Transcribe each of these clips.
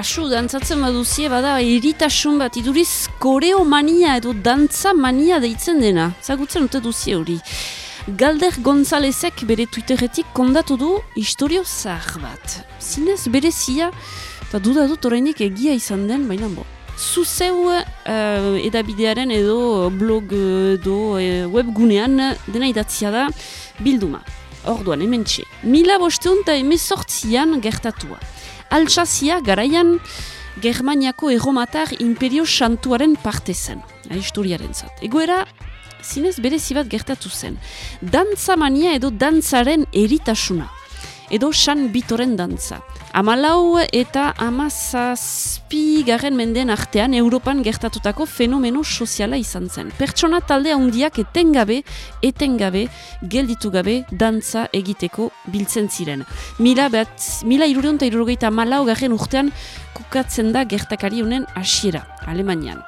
kasu, dantzatzen baduzie, bada, eritasun bat, iduriz koreomania edo dantza mania deitzen dena. Zagutzen dute duzie hori. Galder Gonzalezek bere Twitteretik kondatu du historio zahar bat. Zinez bere zia, eta duda dut orainik egia izan den, baina bo. Zuzeu uh, edabidearen edo blog edo uh, webgunean dena idatzia da bilduma. Orduan, hemen txe. Mila bosteun eta emezortzian gertatua. Altsazia garaian Germaniako erromatar imperio santuaren parte zen, historiaren zat. Egoera, zinez berezi bat gertatu zen. Dantza mania edo dantzaren eritasuna. Edo san bitoren dantza. Amalau eta amazazpi garen mendeen artean Europan gertatutako fenomeno soziala izan zen. Pertsona talde handiak etengabe, etengabe, gelditu gabe dantza egiteko biltzen ziren. Mila, bat, mila irureunta irurogeita malau garen urtean kukatzen da gertakari honen hasiera, Alemanian.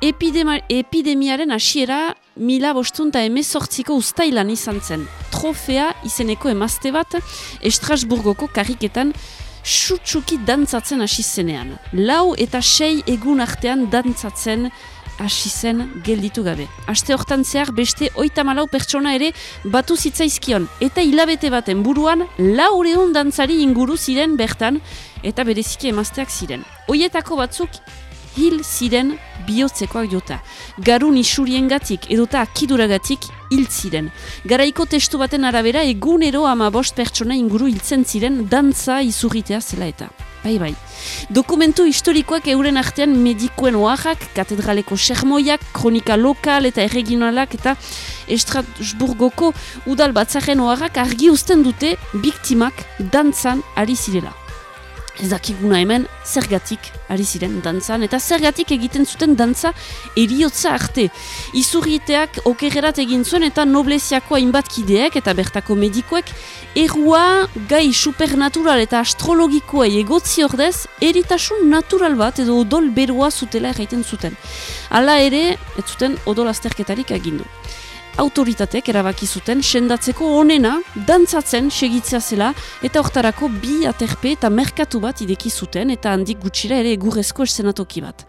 Epidema, epidemiaren hasiera mila bostunta emezortziko ustailan izan zen. Trofea izeneko emazte bat Estrasburgoko karriketan sutsuki dantzatzen hasi zenean. Lau eta sei egun artean dantzatzen hasi zen gelditu gabe. Aste hortan zehar beste oita malau pertsona ere batu zitzaizkion. Eta hilabete baten buruan laureun dantzari inguru ziren bertan eta bereziki emazteak ziren. Hoietako batzuk hil ziren bihotzekoak jota. Garun isuriengatik edota akiduragatik hil ziren. Garaiko testu baten arabera egunero ama bost pertsona inguru hiltzen ziren dantza izurritea zela eta. Bai, bai. Dokumentu historikoak euren artean medikuen oaxak, katedraleko sermoiak, kronika lokal eta erregionalak eta Estrasburgoko udal batzaren oaxak argi uzten dute biktimak dantzan ari zirela ez dakiguna hemen zergatik ari ziren dantzan eta zergatik egiten zuten dantza eriotza arte. Izurriteak okerrerat egin zuen eta nobleziako hainbat kideek eta bertako medikoek errua gai supernatural eta astrologikoa egotzi ordez eritasun natural bat edo odol beroa zutela erraiten zuten. Hala ere, ez zuten odol azterketarik agindu autoritateek erabaki zuten sendatzeko onena dantzatzen segitzea zela eta hortarako bi aterpe eta merkatu bat ideki zuten eta handik gutxira ere egurrezko esenatoki bat.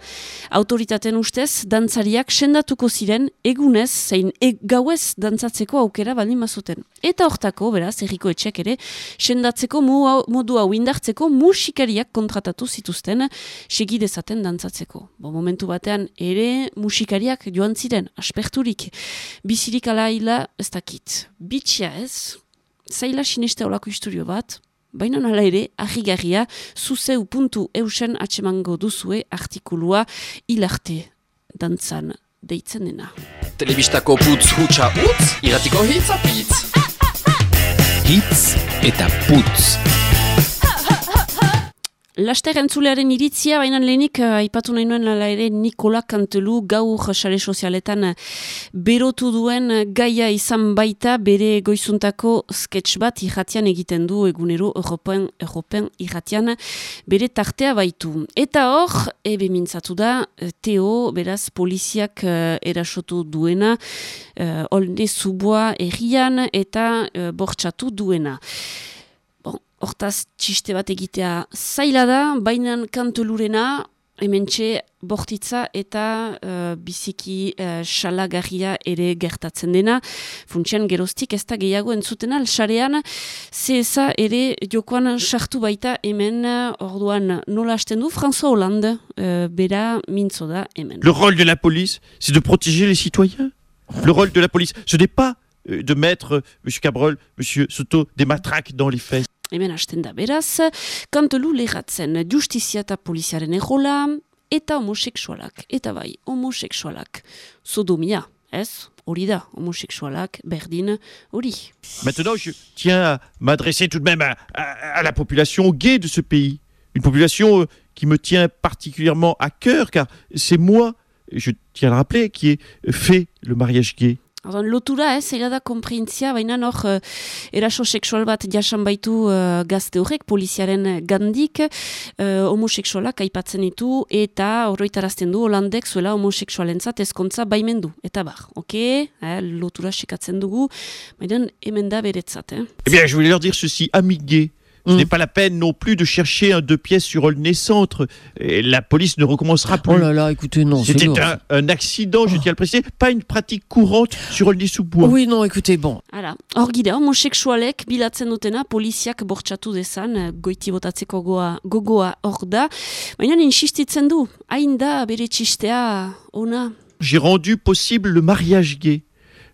Autoritaten ustez, dantzariak sendatuko ziren egunez zein e gauez dantzatzeko aukera baldin mazuten. Eta hortako, beraz, erriko etxek ere, sendatzeko modu hau indartzeko musikariak kontratatu zituzten segidezaten dantzatzeko. Bo momentu batean ere musikariak joan ziren, asperturik, bizirik Bizirik ala ez dakit. Bitxia ez, zaila sineste olako historio bat, baina nala ere, ahigarria, zuzeu puntu eusen atsemango duzue artikulua hilarte dantzan deitzen dena. Telebistako putz hutsa utz, iratiko hitz apitz. Hitz eta putz. Laster entzulearen iritzia, baina lehenik uh, aipatu nahi nuen ala ere Nikola Kantelu gaur sare sozialetan uh, berotu duen uh, gaia izan baita bere goizuntako sketch bat irratian egiten du egunero Europen, Europen irratian bere tartea baitu. Eta hor, ebe mintzatu da, Teo, beraz, poliziak erasotu duena, uh, olne zuboa errian eta bortxatu duena hortaz txiste bat egitea zaila da, baina kantolurena, bortitza eta uh, biziki uh, ere gertatzen dena. Funtsian geroztik ez da gehiago entzutena, alxarean, zeza ere jokoan sartu baita hemen, orduan nola hasten du, François Hollande, uh, bera mintzo da hemen. Le rôle de la police, c'est de protéger les citoyens. Le rôle de la police, ce n'est pas euh, de mettre euh, M. Cabrol, M. Soto, des matraques dans les fesses. Hemen hasten da beraz, kantelu lehatzen justizia eta poliziaren egola, eta homoseksualak, eta bai, homoseksualak, sodomia, ez? Hori da, homoseksualak, berdin, hori. Maintenant, je tiens à m'adresser tout de même à, à, à, la population gay de ce pays. Une population euh, qui me tient particulièrement à cœur, car c'est moi, je tiens à le rappeler, qui ai fait le mariage gay. Ordan, lotura ez, ega da komprintzia, baina hor uh, eraso seksual bat jasan baitu uh, gazte horrek, poliziaren gandik, uh, homoseksualak aipatzen ditu, eta horretarazten du, holandek zuela homoseksualentzat ezkontza baimendu. Eta bar, ok, eh, lotura sekatzen dugu, baina hemen da beretzat. Eh? Eh je voulais leur dire ceci, amigué, Ce n'est pas la peine non plus de chercher un deux pièces sur Aulnay-Centre. Et La police ne recommencera plus. Oh là là, écoutez, non, C'était un, un accident, je tiens à le préciser, pas une pratique courante sur Aulnay-sous-Bois. Oui, non, écoutez, bon. Hala, hor gira, homosexualek bilatzen dutena poliziak bortxatu dezan, eh, goiti botatzeko goa, gogoa hor da. Baina insistitzen du, hain da bere txistea ona. J'ai rendu possible le mariage gay.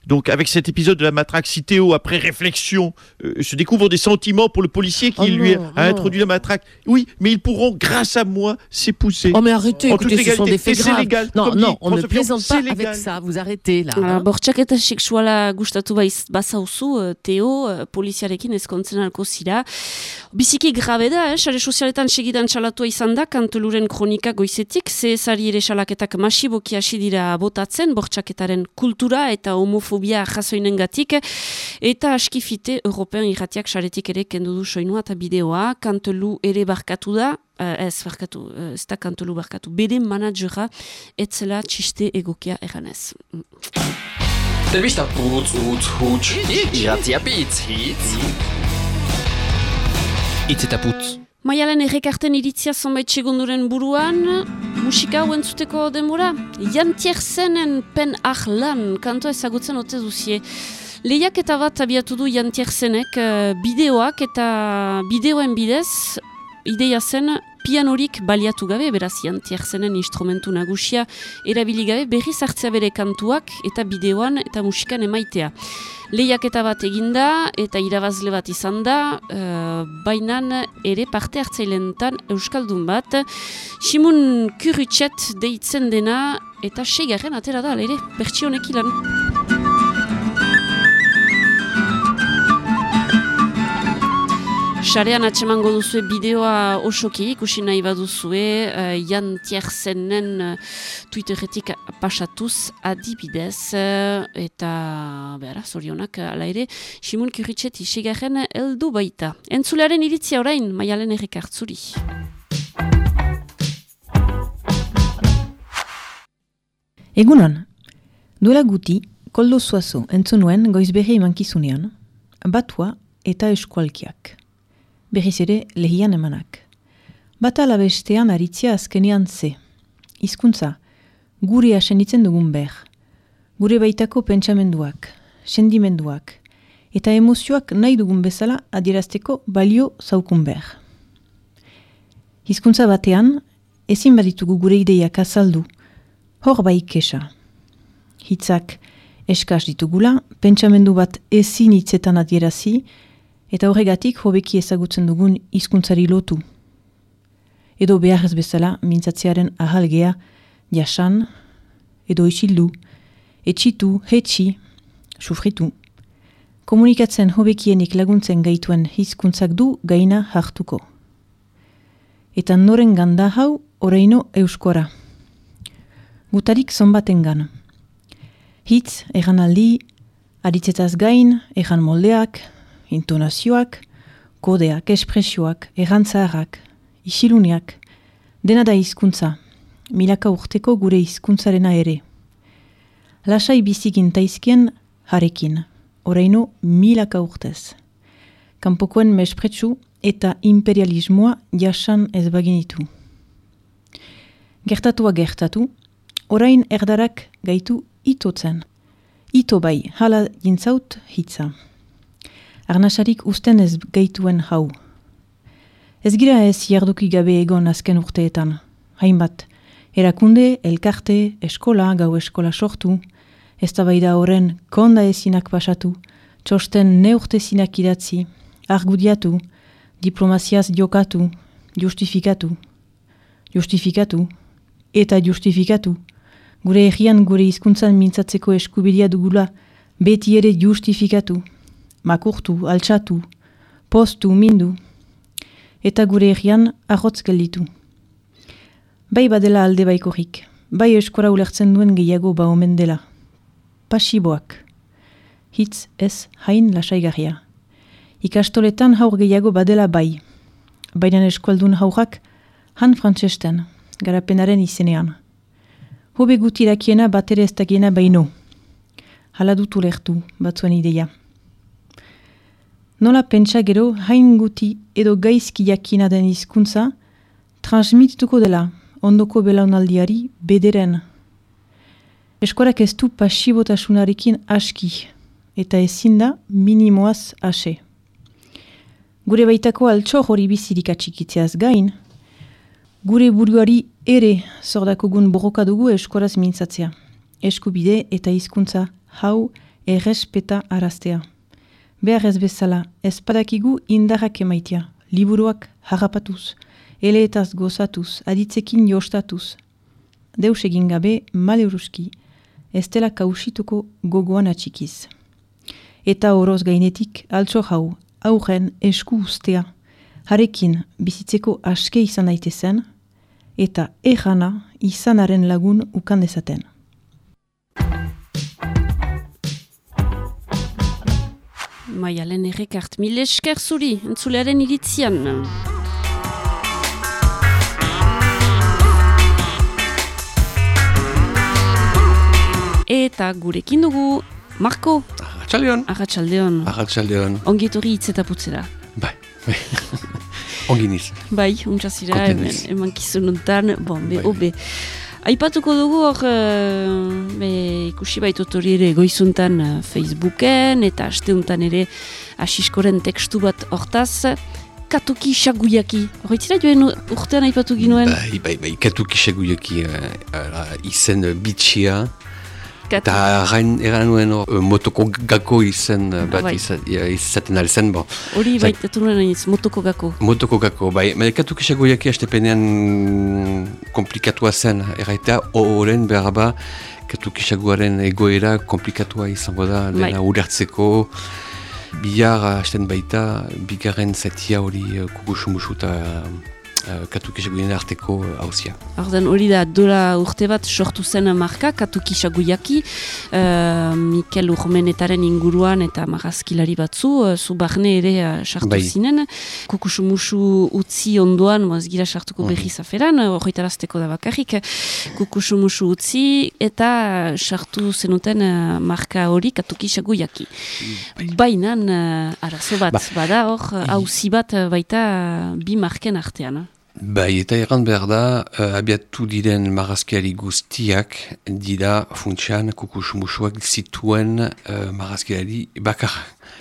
Donc, avec cet épisode de la matraque, si Théo, après réflexion, euh, se découvre des sentiments pour le policier qui Oh lui non, a non. introduit la matraque, oui, mais ils pourront, grâce à moi, s'épouser. Oh mais arrêtez, En toute écoutez, ce sont légalité. des faits graves. légal, non, non, dit on ne plaisante pas légal. avec ça. Vous arrêtez là. Uh, hein. bortxaketa sexuala gustatu baiz bazauzu, uh, Teo, uh, poliziarekin ezkontzen alko zira. Biziki grabe da, eh? sare sozialetan segidan txalatua izan da, kanteluren kronika goizetik, zehezari ere salaketak masiboki hasi dira botatzen, bortxaketaren kultura eta homofobia jazoinen gatik, eta askifite European irratiak saretik ere kendu du soinua eta bideoa, kantelu ere barkatu da, Uh, ez, barkatu, uh, ez da kantelu barkatu. Bere managera etzela txiste egokia eganez. Mm. Telebista putz, utz, huts, irratia pitz, hitz. Hitz eta putz. Maialen errekarten iritzia zonbait segunduren buruan, musika hau entzuteko denbora? Jantier zenen pen ahlan, kantoa ezagutzen ote duzie. Lehiak eta bat abiatu du Jantier zenek, eh, bideoak eta bideoen bidez, ideia zen pianorik baliatu gabe, beraz Jantier zenen instrumentu nagusia, erabili gabe berriz hartzea bere kantuak eta bideoan eta musikan emaitea. Lehiaketa bat eginda eta irabazle bat izan da, uh, bainan ere parte hartzailentan Euskaldun bat, Simun Kurutxet deitzen dena eta seigarren atera da, ere, bertsionek ilan. Sarean atsemango duzue bideoa osoki ikusi nahi baduzue uh, Jan Tierzenen uh, Twitterretik pasatuz adibidez uh, eta behara zorionak ala ere Simun Kuritxet isegarren heldu baita. Entzulearen iritzia orain maialen errek hartzuri. Egunon, duela guti, koldo zuazo entzun nuen goizberri emankizunean, batua eta eskualkiak. Berriz ere lehian emanak. Bata alabestean aritzia azkenean ze. Hizkuntza, gure asenitzen dugun ber. Gure baitako pentsamenduak, sendimenduak, eta emozioak nahi dugun bezala adierazteko balio zaukun ber. Hizkuntza batean, ezin baditugu gure ideiak azaldu, hor bai kesa. Hitzak eskas ditugula, pentsamendu bat ezin hitzetan adierazi, eta horregatik hobeki ezagutzen dugun hizkuntzari lotu. Edo behar ez bezala mintzatzearen ahalgea, jasan, edo isildu, etxitu, hetxi, sufritu. Komunikatzen hobekienik laguntzen gaituen hizkuntzak du gaina hartuko. Eta noren ganda hau oraino euskora gutarik zonbatengan. Hitz, egan aldi, aditzetaz gain, egan moldeak, intonazioak, kodeak, espresioak, egan zaharrak, isiluniak, dena da hizkuntza, milaka urteko gure hizkuntzarena ere. Lasai bizikin taizkien harekin, oraino milaka urtez. Kanpokoen mespretsu eta imperialismoa jasan ez baginitu. Gertatua gertatu, orain erdarak gaitu itotzen. Ito bai, hala jintzaut hitza. Arnasarik usten ez gaituen hau. Ez gira ez jarduki gabe egon azken urteetan. Hainbat, erakunde, elkarte, eskola, gau eskola sortu, ez da horren konda ezinak pasatu, txosten neurtezinak idatzi, argudiatu, diplomaziaz jokatu, justifikatu, justifikatu, eta justifikatu, gure egian gure hizkuntzan mintzatzeko eskubidea dugula, beti ere justifikatu, makurtu, altxatu, postu, mindu, eta gure egian ahotz gelditu. Bai badela alde baikorrik, bai eskora ulertzen duen gehiago ba omen dela. Pasiboak. Hitz ez hain lasaigarria. Ikastoletan haur gehiago badela bai. Baina eskualdun haurak han frantsesten, garapenaren izenean. Hobe gutirakiena bat ere ez dakiena baino. Hala dut ulertu batzuen ideia. Nola pentsa gero hain guti edo gaizki jakina den hizkuntza transmitituko dela ondoko belaunaldiari bederen. Eskorak ez du pasibotasunarekin aski eta ezin da minimoaz ase. Gure baitako altxo hori bizirik atxikitzeaz gain, gure buruari ere zordakogun borroka dugu eskoraz mintzatzea. Eskubide eta hizkuntza hau errespeta araztea. Behar ez bezala, ez padakigu indarrak emaitia, liburuak harrapatuz, eleetaz gozatuz, aditzekin jostatuz. Deus egin gabe, maleuruski, ez dela kausituko gogoan atxikiz. Eta oroz gainetik, altso hau, aurren esku ustea, harekin bizitzeko aske izan daitezen, eta errana izanaren lagun ukan dezaten. Maialen errekart, mil esker zuri, entzulearen iritzian. Eta gurekin dugu, Marko, Arratxaldeon. Arratxaldeon, Arratxaldeon. ongi etorri hitz eta putzera. Bai, bai. Ongi niz. Bai, hemen, naiz. eman kizununtan, bon, be, Bai. obe. Aipatuko dugu hor, eh, be, ikusi baitut hori ere goizuntan eh, Facebooken eta asteuntan ere asiskoren tekstu bat hortaz, katuki xaguyaki. Horretzira joen urtean aipatu ginuen? Bai, bai, bai. Katu kisaguioki uh, uh, izen bitxia. Eta erain eran nuen uh, motoko gako izen uh, bat bai. izaten alzen, bo. Hori baitatu nuen aiz, motoko gako. Motoko gako, bai. Baina katu kisaguioki astepenean komplikatua zen. Erraitea, horren behar ba, katu kisaguaren egoera komplikatua izango da, Bai. dena ulertzeko. Bihar hasten baita, bigarren zatia hori uh, kukusumusu eta uh, katu kisaguien arteko hauzia. Ordan hori da, dola urte bat sortu zen marka, katuki xaguyaki, uh, Mikel Urmenetaren inguruan eta marazkilari batzu, uh, zu barne ere uh, sartu Bai. zinen, kukusumusu utzi ondoan, moaz gira sartuko Mhm. berriz aferan, uh, horretarazteko da bakarrik, kukusumusu utzi eta sartu zenuten uh, marka hori katuki xaguyaki. Baina, uh, arazo bat, Ba. bada hor, hauzi bat baita bi marken artean. Eh? Bai, eta erran behar da, uh, abiatu diren marazkiari guztiak dira funtsian kukusumusuak zituen uh, marazkiari bakar.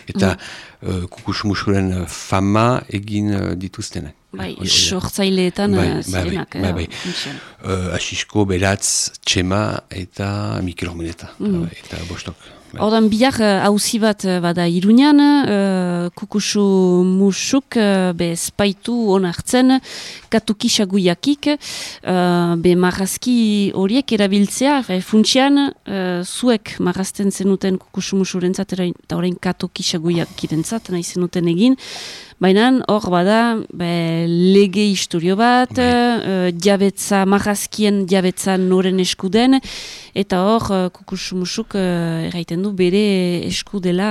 Eta uh, kukusumusuren fama egin uh, dituztenak. Bai, sortzaileetan Bai, eh, bai, zirenak. bai, eh, bai. funtsean. Uh, Asisko, Beratz, Txema eta Mikel Hormeneta. Mm. Uh, eta Bostok. Bai. Ordan bihar eh, hauzi bat eh, bada iruñan, uh, kukusu musuk uh, be espaitu onartzen katuki xaguiakik, uh, be marrazki horiek erabiltzea, fe, funtsian uh, zuek marrazten zenuten kukusu musurentzat eta orain katuki xaguiakirentzat nahi zenuten egin, Baina hor bada be, lege historio bat, Bai. uh, jabetza, marrazkien jabetza noren eskuden, eta hor uh, kukusumusuk uh, erraiten du bere eskudela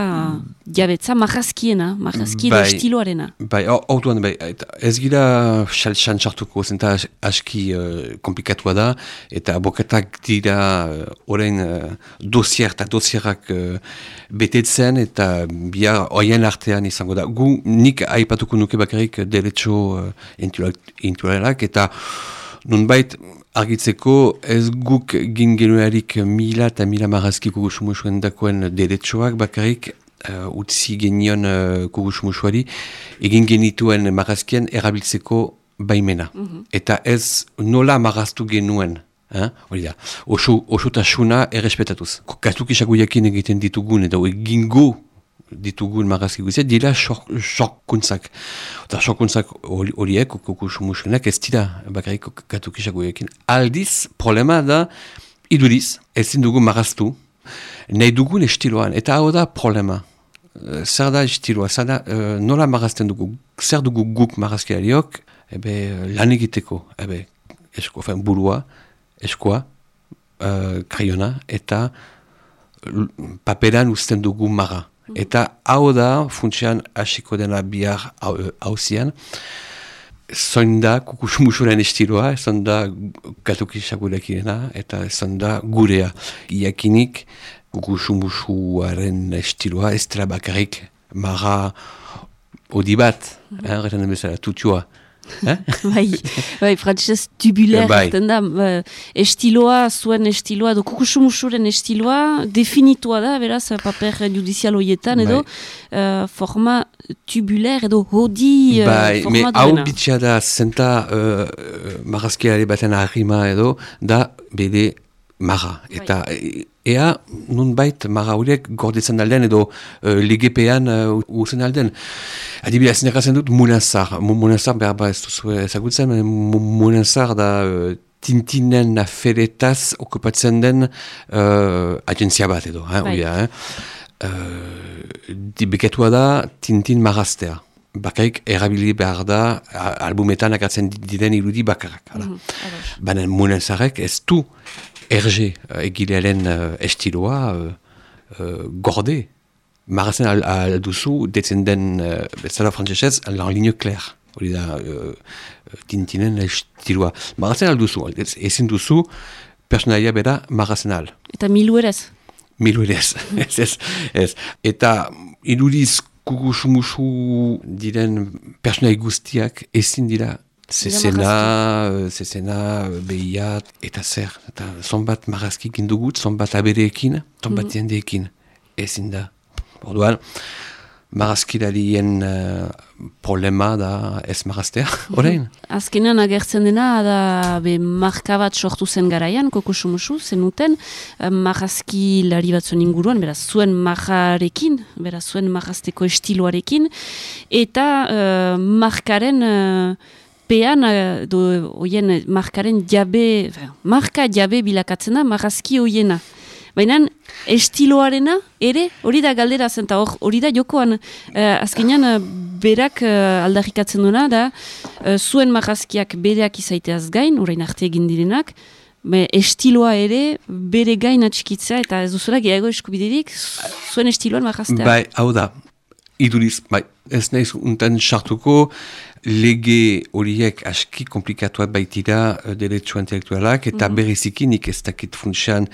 jabetza marrazkiena, marrazki Bai. estiloarena. Bai, hau hau duan, bai, ez gira xaltxan txartuko, zenta as- aski uh, komplikatua da, eta abokatak dira orain uh, dosier eta dosierak uh, betetzen, eta bihar oien artean izango da. Gu nik aipatuko nuke bakarrik derecho uh, intualak, eta nunbait argitzeko ez guk gin genuerik mila eta mila marazki kugusumusuen dakoen deretsoak bakarrik uh, utzi genion uh, kugusumusuari egin genituen marazkien erabiltzeko baimena. Eta ez nola maraztu genuen. Eh? Hori da, oso, osotasuna errespetatuz. Kastuk isaguiakin egiten ditugun edo egingo ditugun marazki guztiak, dira sorkuntzak. Eta sorkuntzak hori- horiek, kukusumusuenak ez dira bakarrik kastuk isaguiakin. Aldiz, problema da, iduriz, ezin dugu maraztu, nahi dugun estiloan, eta hau da problema. Eh, Zer da estiloa, zer da, eh, nola marazten dugu, zer dugu guk marazkiariok, ebe lan egiteko, ebe esko, fen, burua, eskoa, uh, kraiona, eta paperan uzten dugu marra. Eta hau da, funtsean hasiko dena bihar hau- hauzian, zoin da estiloa, zoin da katukisagulekirena, eta da gurea. Iakinik kukusumusuaren estiloa ez dela bakarrik marra odi bat, eh, erretan den bezala, tutioa. Eh? bai, bai, frantzez tubuler, Bai. bai. da, ba, estiloa, zuen estiloa, edo kukusumusuren estiloa, definitua da, beraz, paper judizial horietan, edo, eh, forma tubuler, edo hodi eh, Bai, me forma hau duena. bitxia da zenta uh, marrazkiare baten harrima edo, da bede marra. Eta e- ea nunbait marra horiek gordetzen alden edo uh, legepean uh, uzen alden. Adibidez, nekazen dut Munazar. Mu- Munazar, behar ba ez duzu ezagutzen, Munazar da uh, tintinen aferetaz okupatzen den uh, agentzia bat edo, eh, Bai. hori da, eh? Uh, dibeketua da tintin marraztea. Bakaik erabili behar da albumetan akatzen di- diren irudi bakarrak. Mhm, ados. Baina Munazarek ez du erge uh, egilearen uh, estiloa uh, uh, gorde. Marrazen al, alduzu detzen den uh, bezala frantzesez lan linio kler. Hori da uh, tintinen estiloa. Marrazen alduzu, ez- ezin duzu personaia bera marrazen al. Eta milu erez. Milu ere ez, ez, ez, ez. Eta irudiz kugusumusu diren personai guztiak ezin dira zezena, zezena, behiat, eta zer. Eta zonbat marrazki gindugut, zonbat abereekin, zonbat Mhm. jendeekin. Ezin da. Orduan, marrazkilarien uh, problema da ez marraztea, orain. Azkenean agertzen dena da be marka bat sortu zen garaian, kokosumusu, zenuten, eh, marrazki lari batzuen inguruan, beraz, zuen marrarekin, beraz, zuen marrazteko estiloarekin, eta eh, markaren eh, pean, eh, do, oien, eh, markaren jabe, marka jabe bilakatzen da, marrazki hoiena. Baina estiloarena ere hori da galdera zen, eta hor- hori da jokoan eh, azkenean eh, berak eh, aldarrikatzen duena da eh, zuen marrazkiak bereak izaiteaz gain, orain arte egin direnak, be, estiloa ere bere gain atxikitzea eta ez duzula gehiago eskubiderik zuen estiloan marraztea. Bai, hau da, iduriz, bai, ez naiz untan sartuko, lege horiek aski komplikatuak baitira uh, derecho intelektualak, eta Mhm. bereziki nik ez dakit funtsean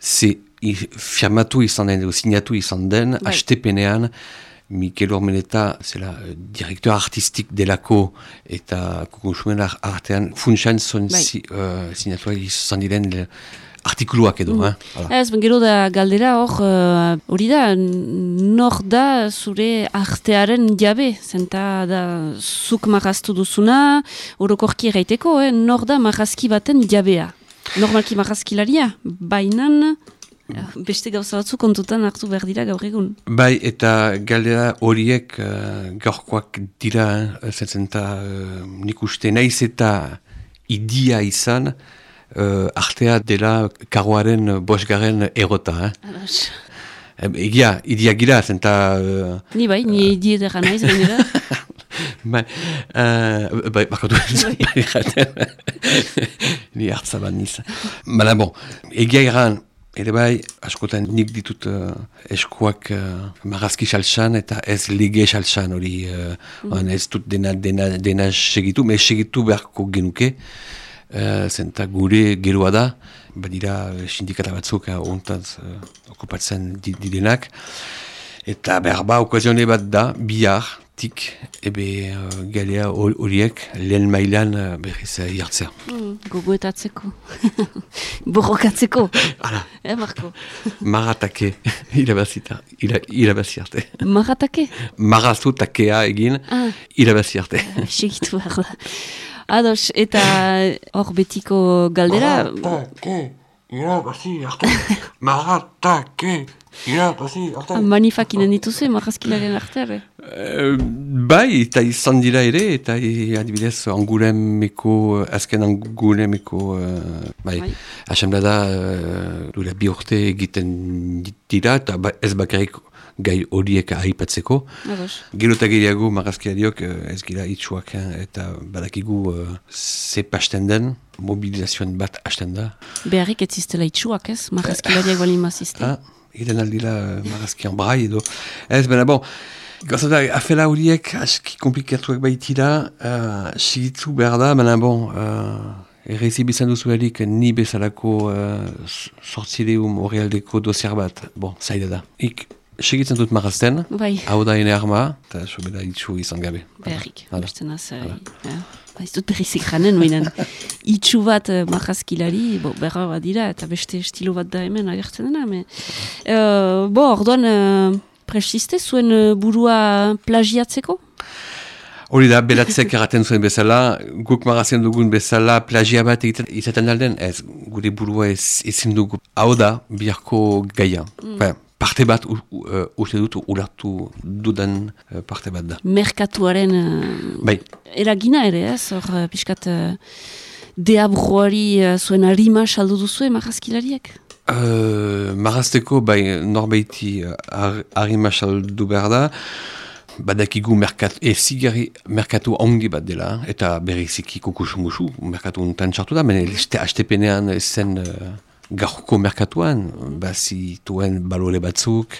ze firmatu izan den, edo sinatu izan den, Bai. hastepenean, Mikel Ormeneta, zela, uh, direktor artistik delako eta kukunsuen ar- artean, funtsean zon Bai. si, uh, sinatua izan diren le- artikuluak edo, eh? Hala. Ez, gero da galdera hor, eh, hori da, n- nor da zure artearen jabe, zenta da zuk marraztu duzuna, orokorki erraiteko, eh? nor da marrazki baten jabea. Normalki marrazkilaria, bainan, eh, beste gauza batzu kontutan hartu behar dira gaur egun. Bai, eta galdera horiek uh, gaurkoak dira, uh, zetzenta uh, nik uste naiz eta idia izan, uh, artea dela karoaren bosgaren erota. Eh? Ados. Em, Egia, idia gira, zenta... Uh, Ni bai, ni diedera naiz, gainera. bai, uh, bai, bakatu, ni hartzaban niz. Baina, bon, egia iran, ere bai, askotan nik ditut uh, eskuak uh, marrazki saltsan eta ez lege saltsan hori, uh, mm ez dut dena, dena, dena segitu, me segitu beharko genuke, uh, zenta gure geroa da, badira uh, sindikata batzuk uh, ontaz uh, okupatzen di- direnak, eta behar ba, okazione bat da, bihar, tik, ebe uh, galea hor- horiek lehen mailan uh, berriz uh, jartzea. Mm, gogoetatzeko. Borrokatzeko. Hala, Eh, Marko? maratake, irabazita, ira, irabazi arte. Marratake? Marazu takea egin, Ah. irabazi arte. Segitu behar da. Ados, eta hor betiko galdera, Maratake, irabazi arte. Maratake, irabazi arte. manifak inen dituzu, marrazkilaren arteare. Eh, bai, eta izan dira ere, eta e, adibidez, angulemeko, azken angulemeko, uh, bai, Bai. asamblada uh, duela bi urte egiten dira, eta ba, ez bakarrik gai horiek aipatzeko. Gero eta gehiago marrazkiariok uh, ez gira itxuak, eh, eta badakigu uh, ze pasten den, mobilizazioan bat hasten da. Beharrik ez ziztela itxuak, ez? Marrazkilariak balin mazizte. Ah, Iden aldila marrazkian brai edo. Ez, baina bon, gauza da, afela horiek aski komplikatuak baitira, uh, sigitu behar da, baina bon, uh, errezi bizan duzu erik ni bezalako uh, sortzileum horrealdeko dosiar bat, bon, zaila da. Ik segitzen dut marazten, Bai, hau da ene arma, eta sobera itxu izan gabe. berrik. Hala. Beste naz, eh, ja. Ba, ez dut berrizik janen, baina itxu bat uh, marrazkilari, bo, berra bat dira, eta beste estilo bat da hemen agertzen dena. Me. Uh, bo, orduan, uh, presiste zuen uh, burua plagiatzeko? Hori da, belatzek erraten zuen bezala, guk marazen dugun bezala plagia bat izaten alden, ez, gure burua ez, ezin dugu. Hau da, biharko gaia. Ba, parte bat u- u- uh, uste dut ulertu dudan uh, parte bat da. Merkatuaren uh, Bai, eragina ere, ez? Hor, uh, pixkat, uh, deabroari uh, zuen harima saldu duzue marrazkilariek? uh, marazteko bai norbaiti uh, ar, harima saldu behar da, badakigu merkat, e zigarri merkatu ongi bat dela, eta berriziki kukusumusu merkatu untan sartu da, mene este hastepenean zen uh, gaurko merkatuan, bazituen balore batzuk,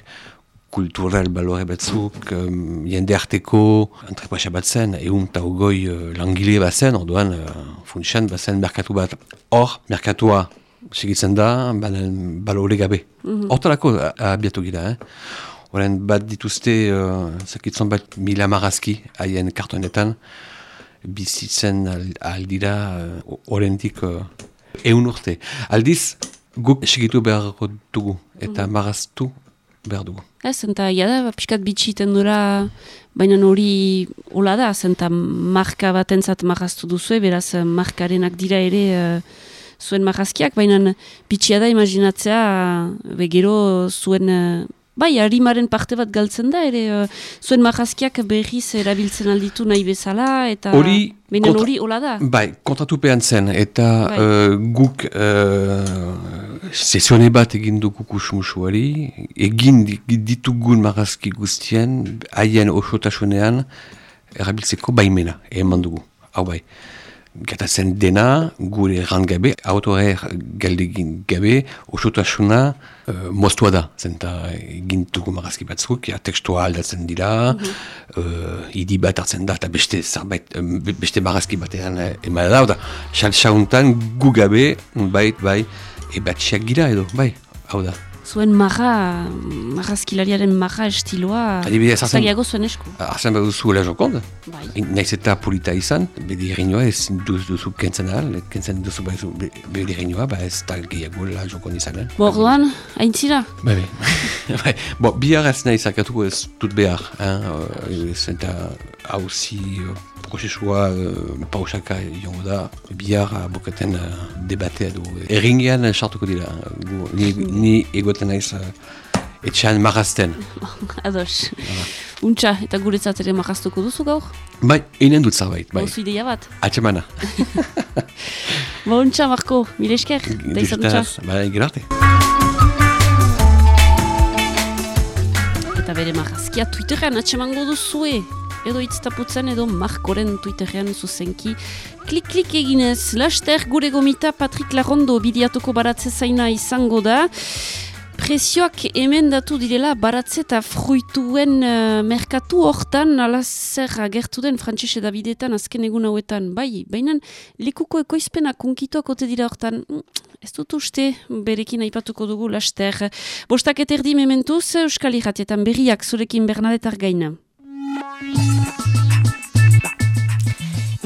kulturel balore batzuk, um, jende arteko entrepresa bat zen, egun eta ogoi uh, langile bat zen, orduan uh, funtsan bat zen merkatu bat. Hor, merkatua segitzen da, baina balore gabe. Hortarako a- abiatu gira, eh? Horren bat dituzte, uh, zakitzen bat mila marazki haien kartonetan, bizitzen al- aldira uh, horrentik uh, eun urte. Aldiz, guk segitu behar dugu, eta maraztu behar dugu. Ez, eta jada, pixkat bitxiten dura, baina hori hola da, zenta marka batentzat marraztu duzue, beraz eh, markarenak dira ere eh, zuen marrazkiak, baina bitxia da imaginatzea, be gero zuen, eh, bai, harimaren parte bat galtzen da, ere eh, zuen marrazkiak berriz erabiltzen alditu nahi bezala, eta Hori baina kontra- hori hola da. Bai, kontratupean zen, eta Bai. uh, guk uh, sesione bat egin dugu kusmusuari, egin di- ditugun marazki guztien, haien osotasunean, erabiltzeko baimena, eman dugu, hau bai. Gatatzen dena, gure erran gabe, autore galdegin gabe, osotasuna uh, moztua da. Zenta egin dugu marazki batzuk, ja, tekstua aldatzen dira, uh, idi bat hartzen da, eta beste, zerbait, eh, be- beste marazki batean uh, ema da, da, xaltxauntan gu gabe, bait, bai, ebatxiak gira edo, bai, hau da. Zuen marra, marrazkilariaren marra estiloa, Adibidez, hartzen- zagiago zuen esku. Arzen bat duzu la jokond, Bai. naiz eta polita izan, bede irinoa ez duz duzu kentzen ahal, kentzen duzu baizu be- bede irinoa, ba ez tal gehiago la jokond izan. Eh? Bo, orduan, aintzira, Bai, bai. bai. Bo, bihar ez nahi zakatuko ez dut behar. Hein? Uh, ez eta hauzi prozesua uh, pausaka jongo da. Bihar abokaten uh, debatea du. Erringean uh, sartuko dira. Gu, ni, ni egoten naiz uh, etxean marazten. ados. Untxa, eta guretzat ere marraztuko duzu gaur? Bai, einen dut zerbait. Bai. Bauzu ideia bat. Atxemana. Ba, untxa, Marko, mile esker. Da izan untxa. Bai, gerarte. Eta bere marrazkia Twitterrean atxemango duzue. Edo itztaputzen edo Markoren Twitterrean zuzenki. Klik-klik eginez, laster gure gomita Patrik Larrondo bidiatuko baratze zaina izango da. Prezioak hemen datu direla baratze eta fruituen uh, merkatu hortan, ala zer agertu den frantxese Davidetan azken egun hauetan. Bai, baina likuko ekoizpena kunkituak ote dira hortan. Mm, Ez dut uste, berekin aipatuko dugu laster. Bostak eterdi mementuz, Euskal Iratietan berriak zurekin Bernadetar gaina. Thank you.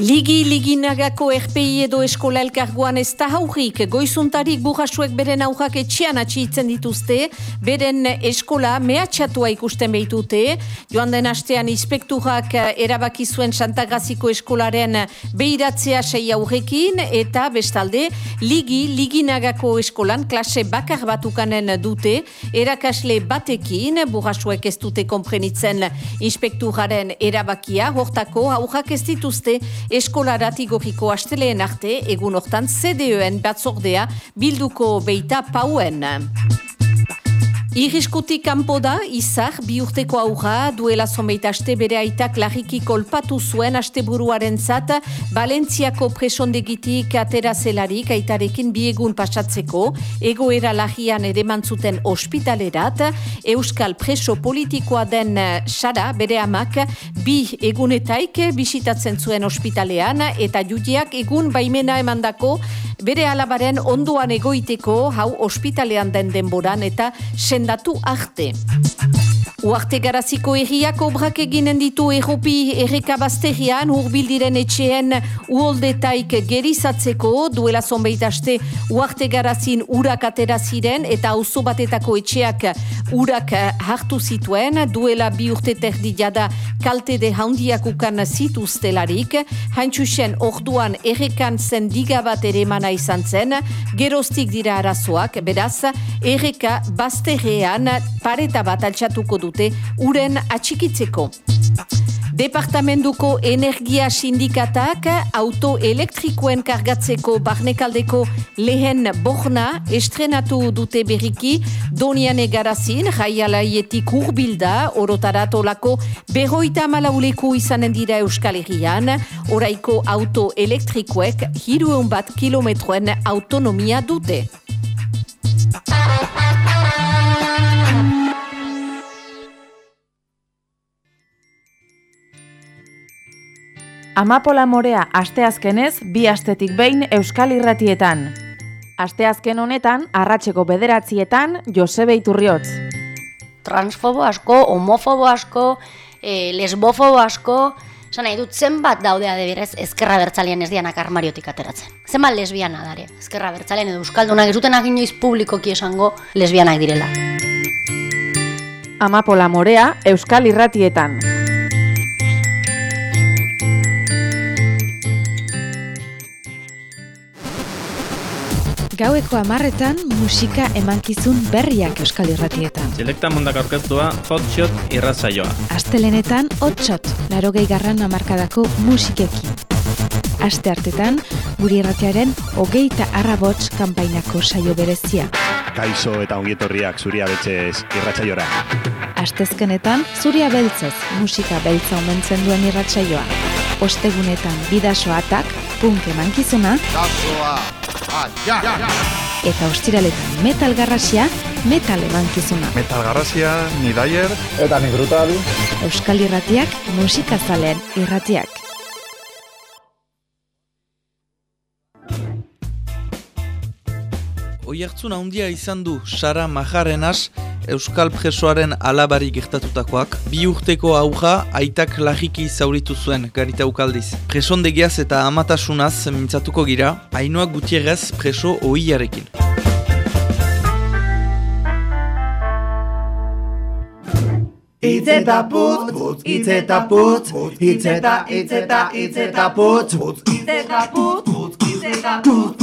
Ligi liginagako RPI edo eskola elkargoan ez da haurrik, goizuntarik burrasuek beren aurrak etxean atxitzen dituzte, beren eskola mehatxatua ikusten behitute, joan den astean inspekturak erabaki zuen Santagraziko eskolaren behiratzea sei aurrekin, eta bestalde, ligi liginagako eskolan klase bakar batukanen dute, erakasle batekin, burrasuek ez dute komprenitzen inspekturaren erabakia, hortako aurrak ez dituzte eskolarat igoriko asteleen arte, egun hortan CDEen batzordea bilduko beita pauen. Irriskutik kanpo da, izar, bi urteko aurra, duela zonbait aste bere aitak larriki kolpatu zuen asteburuaren zat, Valentziako presondegitik atera zelarik aitarekin biegun pasatzeko, egoera lagian ere mantzuten ospitalerat, Euskal preso politikoa den eh, Sara bere amak bi egunetaik bisitatzen zuen ospitalean eta judiak egun baimena emandako bere alabaren ondoan egoiteko hau ospitalean den denboran eta sendatu arte. Uarte garaziko erriak obrak eginen ditu erropi erreka bazterian urbildiren etxeen uoldetaik gerizatzeko duela zonbeit aste uarte garazin urak atera ziren eta auzo batetako etxeak urak hartu zituen duela bi urte terdi jada kalte de handiak ukan zituztelarik haintxusen orduan errekan zen diga bat ere emana izan zen geroztik dira arazoak beraz erreka bazterrean pareta bat altxatuko dute uren atxikitzeko. Departamentuko energia sindikatak auto elektrikoen kargatzeko barnekaldeko lehen borna estrenatu dute berriki donian egarazin jaialaietik urbilda orotaratolako berroita malauleku izanen dira Euskal Herrian oraiko auto elektrikoek hirueun bat kilometroen autonomia dute. Amapola morea asteazkenez bi astetik behin Euskal Irratietan. Asteazken honetan, arratseko bederatzietan, Josebe Iturriotz. transfobo asko, homofobo asko, e, lesbofobo asko, esan nahi dut zenbat daude adeberez ezkerra bertzalean ez dianak armariotik ateratzen. Zenbat lesbiana dare, ezkerra bertzalean edo euskaldunak ez dutenak inoiz publikoki esango lesbianak direla. Amapola morea Euskal Irratietan. Gaueko amarretan musika emankizun berriak Euskal Irratietan. Selekta mundak aurkeztua hotshot irratzaioa. Astelenetan hotshot, laro garran amarkadako musikekin. Aste hartetan, guri irratiaren hogeita arrabots kanpainako saio berezia. Kaixo eta ongietorriak zuria betxez irratsaiora. Astezkenetan, zuria beltzez musika beltza omentzen duen irratsaioa. Ostegunetan bidaso atak, punk emankizuna, eta ostiraletan metal garrasia, metal emankizuna. Metal garrasia, ni daier. Eta ni brutal. Euskal Irratiak musikazaleen irratiak. Oiartzun handia izan du Sara Majarenas Euskal presoaren alabari gertatutakoak. Bi urteko auja aitak lagiki zauritu zuen garita ukaldiz. Presondegiaz eta amatasunaz mintzatuko gira, hainoak gutierrez preso ohiarekin. Itz eta putz, putz, itz eta putz, itz eta, itz eta, itz eta putz, putz, itz eta putz, putz, itz eta putz,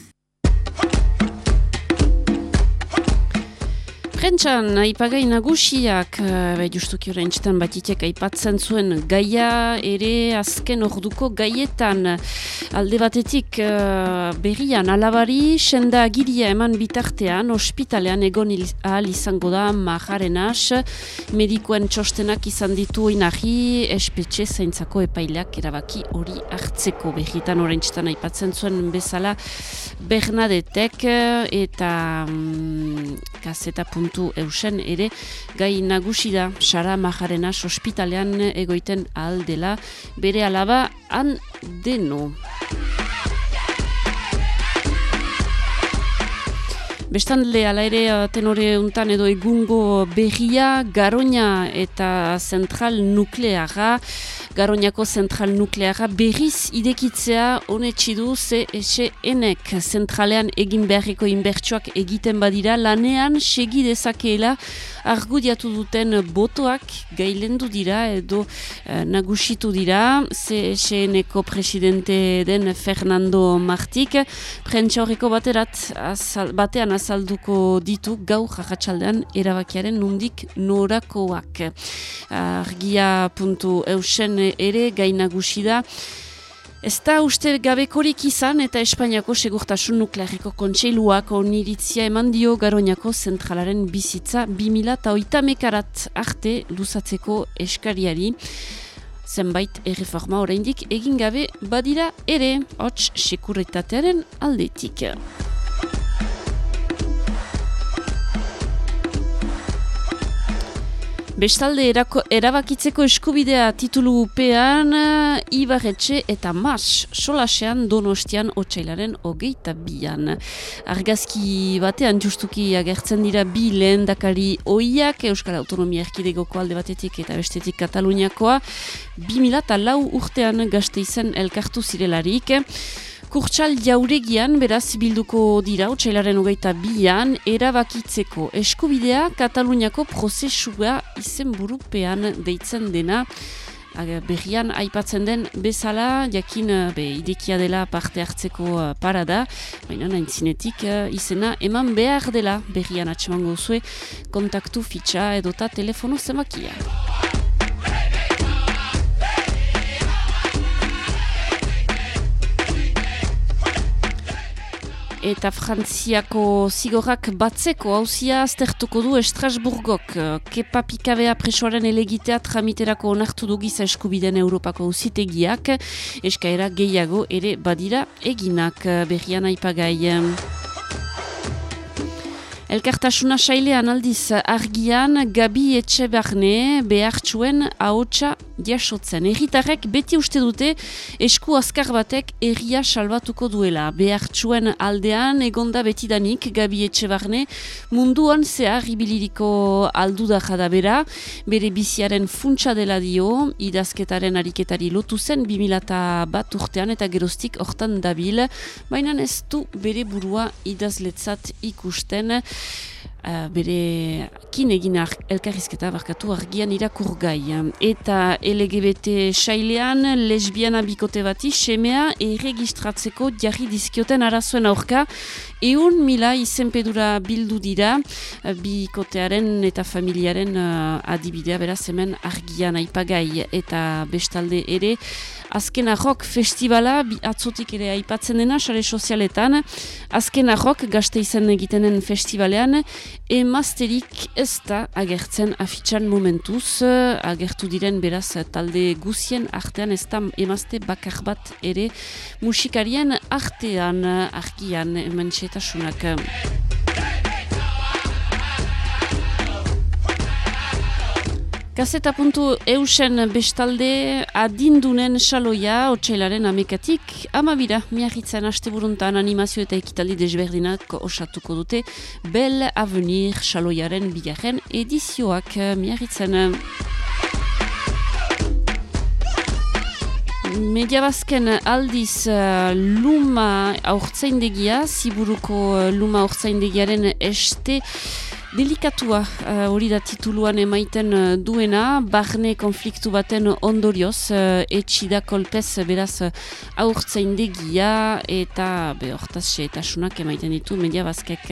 Prentxan, aipagai nagusiak, uh, justuki orain txetan batitek aipatzen zuen gaia ere azken orduko gaietan. Alde batetik uh, berrian alabari senda agiria eman bitartean ospitalean egon il, ahal izango da majaren as, medikoen txostenak izan ditu inahi espetxe zaintzako epaileak erabaki hori hartzeko. Berrietan orain txetan aipatzen zuen bezala Bernadetek eta um, gazeta puntu eusen ere gai nagusi da. Sara Majarena ospitalean egoiten aldela bere alaba han deno. Bestalde, ala ere, tenore untan edo egungo berria, Garoña eta zentral nukleara, Garoñako zentral nukleara berriz idekitzea honetxi du CSNek zentralean egin beharriko inbertsuak egiten badira lanean segi dezakeela argudiatu duten botoak gailendu dira edo eh, nagusitu dira. CSNeko presidente den Fernando Martik prentsa horreko baterat azal, batean azalduko ditu gau jarratxaldean erabakiaren nundik norakoak. Argia puntu eusen ere gai nagusi da Ez da uste gabekorik izan eta Espainiako segurtasun nukleariko kontseiluak oniritzia eman dio Garoñako zentralaren bizitza 2000 eta oita mekarat arte luzatzeko eskariari. Zenbait erreforma oraindik egin gabe badira ere hots sekuritatearen aldetik. Bestalde erako, erabakitzeko eskubidea titulu upean, Ibarretxe eta Mas solasean donostian otxailaren hogeita bian. Argazki batean justuki agertzen dira bi lehen dakari oiak, Euskal Autonomia Erkidegoko alde batetik eta bestetik Kataluniakoa, 2000 lau urtean gazte izan elkartu zirelarik. Kurtsal jauregian beraz bilduko dira utxailaren hogeita bian erabakitzeko eskubidea Kataluniako prozesua izenburupean deitzen dena berrian aipatzen den bezala, jakin be, idekia dela parte hartzeko uh, parada, baina nain zinetik uh, izena eman behar dela berrian atsemango zue kontaktu fitxa edota telefono zemakia. Eta Frantziako zigorrak batzeko hauzia aztertuko du Estrasburgok. Kepa pikabea presoaren elegitea tramiterako onartu du giza eskubiden Europako hauzitegiak, eskaera gehiago ere badira eginak berrian aipagai. Elkartasuna sailean aldiz argian Gabi Etxebarne behartxuen ahotsa jasotzen. Erritarrek beti uste dute esku azkar batek erria salbatuko duela. Behartxuen aldean egonda betidanik Gabi Etxebarne munduan zehar ibiliriko alduda jadabera. Bere biziaren funtsa dela dio, idazketaren ariketari lotu zen 2000 bat urtean eta gerostik hortan dabil. Baina ez du bere burua idazletzat ikusten. Uh, bere kin egin elkarrizketa barkatu argian irakurgai. Eta LGBT sailean lesbiana bikote bati semea erregistratzeko jarri dizkioten arazoen aurka eun mila izenpedura bildu dira uh, bikotearen eta familiaren uh, adibidea beraz hemen argian aipagai. Eta bestalde ere Azken Arrok festivala, atzotik ere aipatzen dena, sare sozialetan, Azken Arrok gazte izan egitenen festivalean, emazterik ez da agertzen afitxan momentuz, agertu diren beraz talde guzien artean ez da emazte bakar bat ere musikarien artean, argian, hemen txetasunak. Gazeta puntu eusen bestalde adindunen xaloia otxailaren amekatik amabira miarritzen haste buruntan animazio eta ekitaldi desberdinak osatuko dute Bel Avenir xaloiaren bigarren edizioak miarritzen. Mediabazken aldiz uh, luma aurtzaindegia, ziburuko uh, luma aurtzaindegiaren este Delikatua uh, hori da tituluan emaiten uh, duena, barne konfliktu baten ondorioz, uh, etxida kolpez beraz uh, aurtzain degia eta behortaz xe eta sunak emaiten ditu media bazkek.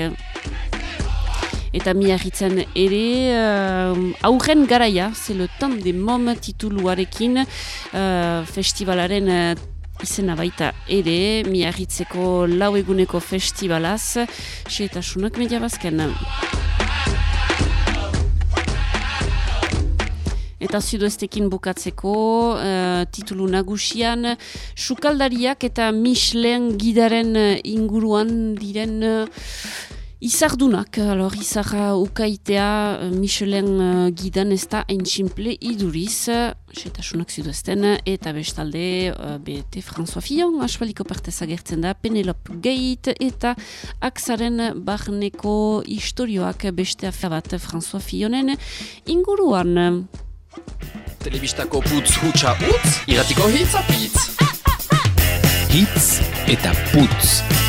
Eta miarritzen ere, uh, aurren garaia, ze le temps de mom tituluarekin uh, festivalaren uh, izena baita ere, miarritzeko lau eguneko festivalaz, xe eta sunak media bazken. Eta zudoestekin bukatzeko uh, titulu nagusian, sukaldariak eta Michelin gidaren inguruan diren uh, izardunak. Alor, izarra ukaitea uh, Michelin uh, gidan ez da hain simple iduriz, setasunak zudoesten, eta bestalde uh, bete François Fillon, asfaliko partez agertzen da, Penelope Gate eta Aksaren barneko istorioak beste afabat François Fillonen inguruan. Telebistako putz hutsa utz, iratiko hitz apitz. Hitz eta putz.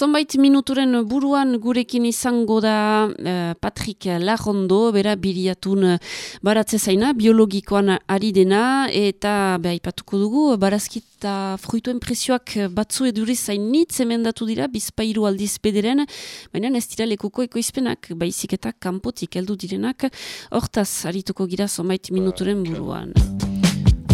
Zonbait minuturen buruan gurekin izango da uh, Patrick Larondo, bera biriatun uh, baratze zaina, biologikoan ari dena, eta behaipatuko dugu, barazkita fruituen presioak batzu eduriz zainitz emendatu dira, bizpairu aldiz bederen, baina ez dira lekuko ekoizpenak, baizik eta kanpotik heldu direnak, hortaz, arituko gira zonbait minuturen buruan.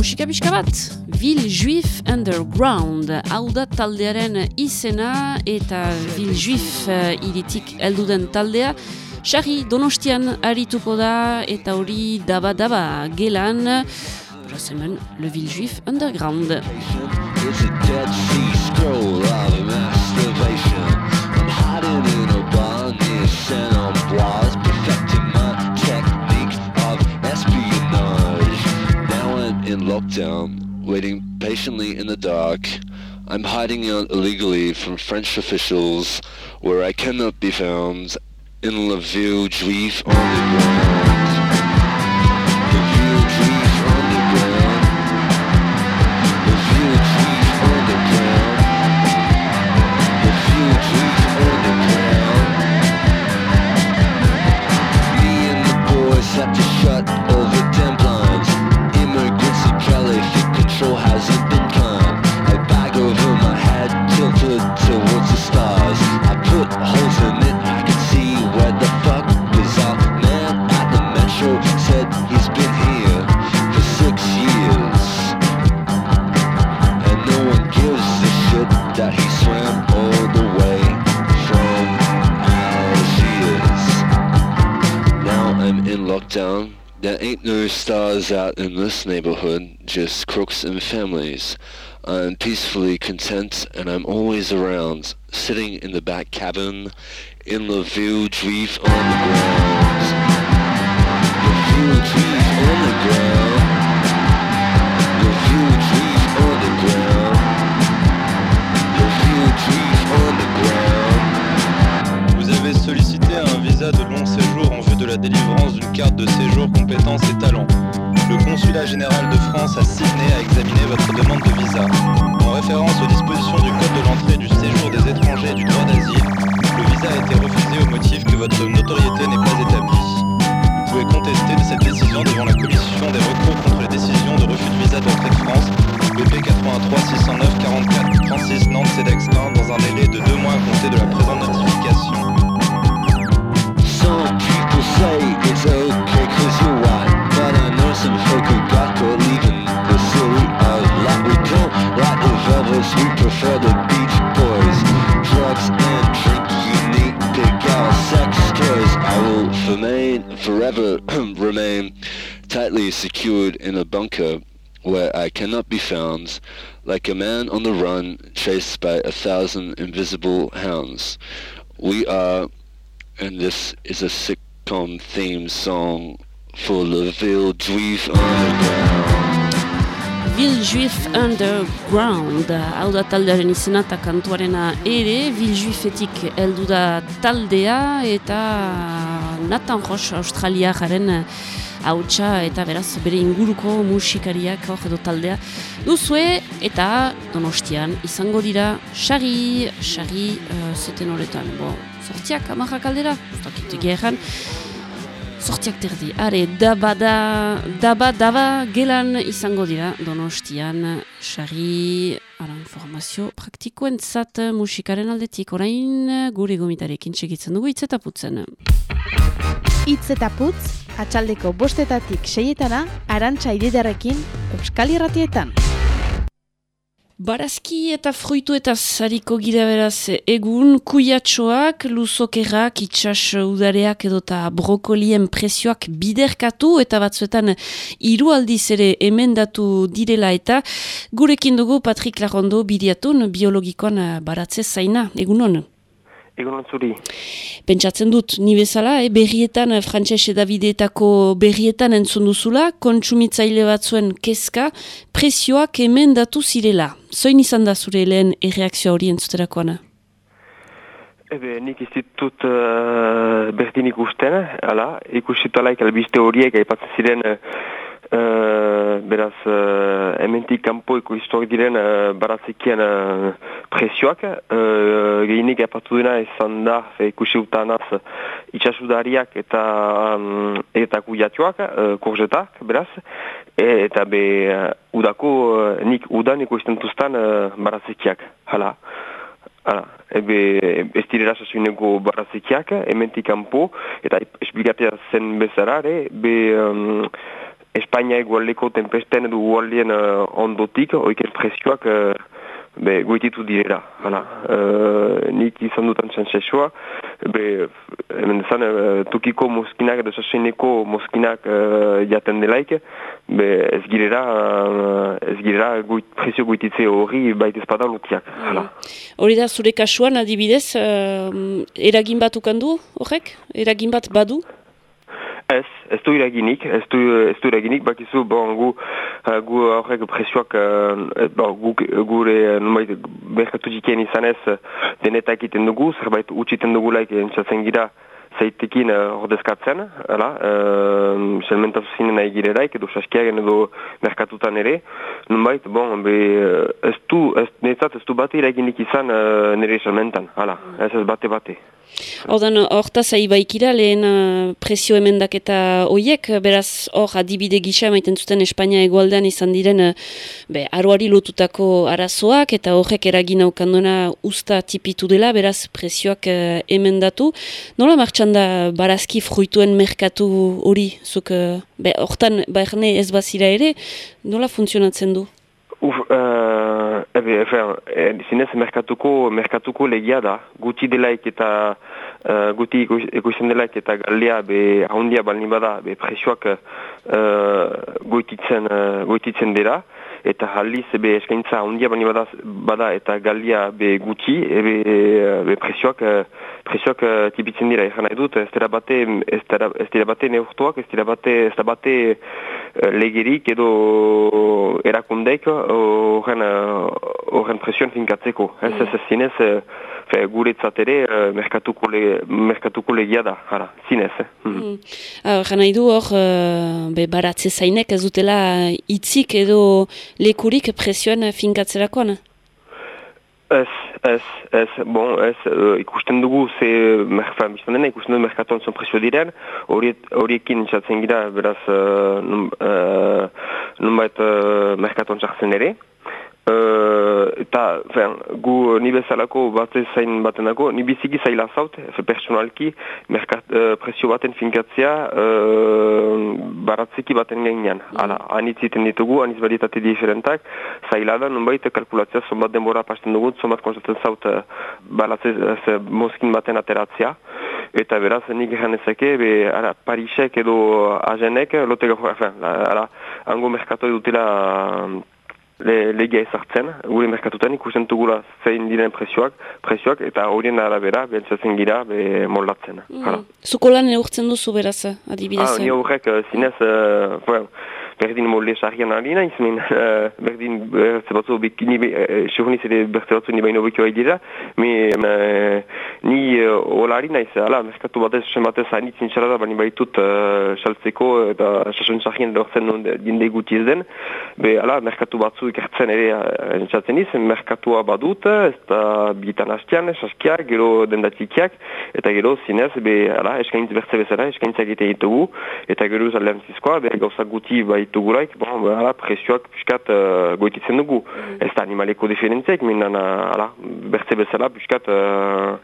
Musika pixka bat, Vil Juif Underground, hau da taldearen izena eta Vil Juif uh, iritik elduden taldea, Sarri Donostian arituko da eta hori daba-daba gelan, beraz Le Vil Juif Underground. Lockdown, waiting patiently in the dark. I'm hiding out illegally from French officials where I cannot be found in La Ville Juif underground. La groups and families. I'm peacefully content and I'm always around, sitting in the back cabin, in the village we've on the ground. The village we've on the ground. The village we've on the ground. The village we've on the ground. Vous avez sollicité un visa de long séjour en vue de la délivrance d'une carte de séjour compétences et talents. Le consulat général de France à Sydney a examiné votre demande de visa. En référence aux dispositions du Code de l'entrée et du séjour des étrangers et du droit d'asile, le visa a été refusé au motif que votre notoriété n'est pas établie. Vous pouvez contester de cette décision devant la commission des recours contre les décisions de refus de visa d'entrée de France, BP 83 609 44 36 Nantes CEDEX 1 dans un délai de deux mois à compter de la présente notification. Tightly secured in a bunker where I cannot be found, like a man on the run, chased by a thousand invisible hounds. We are and this is a sitcom theme song for the Ville Juif Underground. Ville Juif Underground, hau da taldearen izena eta kantuarena ere, Ville Juifetik heldu da taldea eta Nathan Roche Australiaren hautsa eta beraz bere inguruko musikariak hor edo taldea duzue eta donostian izango dira Xari, Xari, uh, zeten horretan, bo, sortiak amarrak aldera, ustakit gehan, sortiak terdi, are, daba, da, daba, daba, gelan izango dira donostian Xari, ara informazio praktikoen zat musikaren aldetik, orain gure gomitarekin txegitzen dugu hitz eta putzen. Itz eta putz, atxaldeko bostetatik seietana, arantxa ididarekin, Euskal Irratietan. Barazki eta fruitu eta zariko gira beraz egun kuiatxoak, luzokerrak, itxas udareak edota brokolien presioak biderkatu eta batzuetan hiru aldiz ere emendatu direla eta gurekin dugu Patrik Larondo bidiatun biologikoan baratze zaina, egunon? Egun zuri. Pentsatzen dut, ni bezala, eh, berrietan, eh, Frantses Davideetako berrietan entzun duzula, kontsumitzaile batzuen kezka, presioak emendatu zirela. Zoin izan da zure lehen erreakzioa hori entzuterakoana? Ebe, nik ez ditut uh, berdin ikusten, ala, ikusitu alaik albiste horiek aipatzen ziren uh, Uh, beraz, uh, hementik kanpo ikustuak diren uh, barazekien uh, presioak. Uh, Gehinik apatu dena izan da ikusi utanaz itxasudariak eta um, eta kuiatuak, uh, kurzetak, beraz. E, eta be, udako, nik udan ikusten tuztan uh, barazekiak, hala. Hala, ebe ez direla sasuineko barazekiak, hementik kanpo, eta esplikatea zen bezarare, be... Um, Espainia egualdeko tempesten edo gualdien uh, ondotik, oiken presioak uh, be, goititu direla. Hala. Uh, nik izan dutan txantzesua, be, hemen zan, uh, tukiko moskinak edo saseneko moskinak uh, jaten delaik, be, ez girera, uh, ez girera goit, presio goititze hori baita espada lutiak. Hala. Hori da, zure kasuan adibidez, uh, eragin bat ukandu horrek? Eragin bat badu? Ez, ez du iraginik, ez du, ez du iraginik, bakizu, bon, gu, uh, gu horrek presioak, uh, bon, gu, gure, uh, numait, berkatu jikien izan ez, uh, denetak iten dugu, zerbait utxiten dugulaik entzatzen gira, zaitekin uh, ordezkatzen, ala, uh, selmentatu zinen nahi gireraik, edo saskiagen edo merkatutan ere, nunbait, bon, be, ez du, ez, netzat ez du bate iraginik izan uh, nire selmentan, ala, ez ez bate bate. Ordan, hortaz baikira lehen uh, presio emendaketa hoiek, beraz hor adibide gisa maiten zuten Espainia egualdean izan diren uh, be, aroari lotutako arazoak eta horrek eragin aukandona usta tipitu dela, beraz presioak uh, emendatu. Nola martxan da barazki fruituen merkatu hori, zuk uh, be, hortan barne ez bazira ere, nola funtzionatzen du? Uf, uh, ebe, efer, e, zinez merkatuko, merkatuko legia da, guti delaik eta uh, guti ikusten delaik eta galea be ahondia balni bada, be presioak uh, goititzen, uh, goititzen dira, eta haliz be eskaintza ahondia balni bada, bada eta galea be guti, ebe be presioak, presioak uh, tipitzen dira, ezan nahi dut, ez dira bate, ez dira bate neurtuak, ez dira bate, ez dira bate legerik edo erakundeik horren presioan finkatzeko. Ez ez ez zinez, fe, guretzat ere merkatuko, le, merkatuko legia da, jara, zinez. Eh? Mm -hmm. uh, nahi du hor, uh, be baratze zainek ez dutela itzik edo lekurik presioan finkatzerakoan? Ez, ez, ez, bon, ez, uh, ikusten dugu, ze, merfa, biztan dena, ikusten dugu merkatuan zon presio diren, horiekin txatzen gira, beraz, uh, nun, uh, nun bait uh, merkatuan txartzen ere, Uh, eta, fen, gu ni bezalako batez zain batenako, ni biziki zaila zaut, efe personalki, merkat, uh, presio baten finkatzea uh, baratzeki baten gainean. Mm. Hala, anitz iten ditugu, anitz baditate diferentak, zaila da, nunbait kalkulatzea, zonbat denbora pasten dugu, zonbat konstatzen zaut uh, baratzez uh, moskin baten ateratzea. Eta beraz, nik egan ezake, be, ara, Parisek edo Agenek, lotega, ara, hango merkatu dutela le, legia ezartzen, gure merkatutan ikusten dugula zein diren presioak, presioak eta horien arabera behantzatzen gira be moldatzen. Mm. Zuko lan eurtzen duzu beraz, adibidez? Ah, ni horrek zinez, uh, bueno, berdin molde sarrian ari naiz, uh, berdin bertze batzu, ni, uh, seguniz ere bertze batzu ni baino bekio dira, mi, uh, ni uh, hola ari naiz, ala, merkatu batez, sen batez, anitzin txarada, bani baitut uh, saltzeko eta sasun sarrian lortzen non dinde gutiz den, be, ala, merkatu batzu ikertzen ere uh, entzatzen iz, merkatua badut, ez da bitan hastian, saskiak, gero dendatikiak, eta gero zinez, be, ala, eskaintz bertze bezala, eskaintzak egite ditugu, eta gero zalean zizkoa, be, gauzak guti bai ditugulaik, bon, ala, presioak piskat uh, goititzen dugu. Mm. Ez da animaleko diferentziak, minan, uh, ala, bertze bezala, piskat, uh,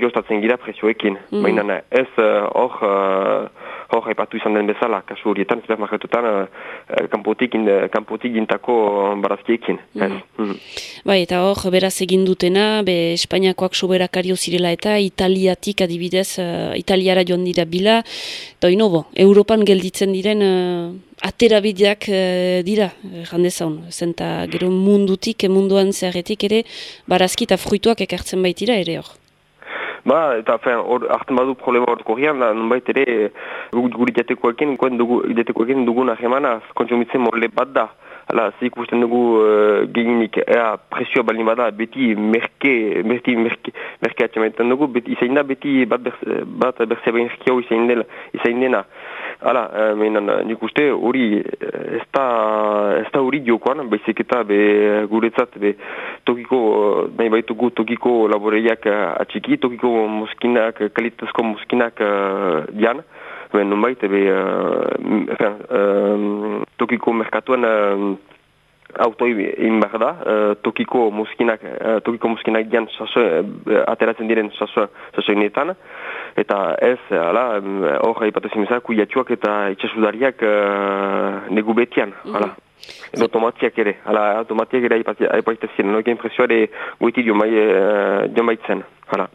joztatzen gira presioekin. Mm. Baina ez hor, uh, hor haipatu izan den bezala, kasu horietan, supermarketutan, uh, kanpotik, in, kanpotik gintako barazkiekin. Mm. Mm. Bai, eta hor, beraz egin dutena, be, Espainiakoak soberakario zirela eta Italiatik adibidez, uh, Italiara joan dira bila, eta inobo, Europan gelditzen diren uh, aterabideak uh, dira, jandezaun, zenta gero mundutik, munduan zerretik ere, barazki eta fruituak ekartzen baitira ere hor. Ba, eta fen, or, hartzen badu problema hor korrian, da, nonbait ere, guri jatekoekin, dugu, jatekoekin dugun ahemana, kontsumitzen morle bat da. Hala, zi ikusten dugu uh, gehinik, ea, presioa baldin bada, beti merke, beti merke, merke atxemaetan dugu, beti izain da, beti bat, berse, bat berzea behin erkiau izain, dela, izain dena. Hala, uh, menan, nik uste hori, ez da hori diokoan, baizik eta be, guretzat, be, tokiko, nahi baitugu tokiko laboreiak atxiki, tokiko moskinak, kalitazko moskinak uh, dian, ben nunbait, ebe, uh, uh, tokiko merkatuan uh, autoi egin behar da, uh, tokiko muskinak, uh, tokiko muskinak dian saso, uh, ateratzen diren saso, sasoinetan, eta ez, hala, hor haipatu zimeza, kuiatxuak eta itxasudariak uh, negu betian, mm -hmm. Edo tomatiak ere, hala, tomatiak ere haipatzen ziren, no, egin presioa ere goiti dio maitzen, hala.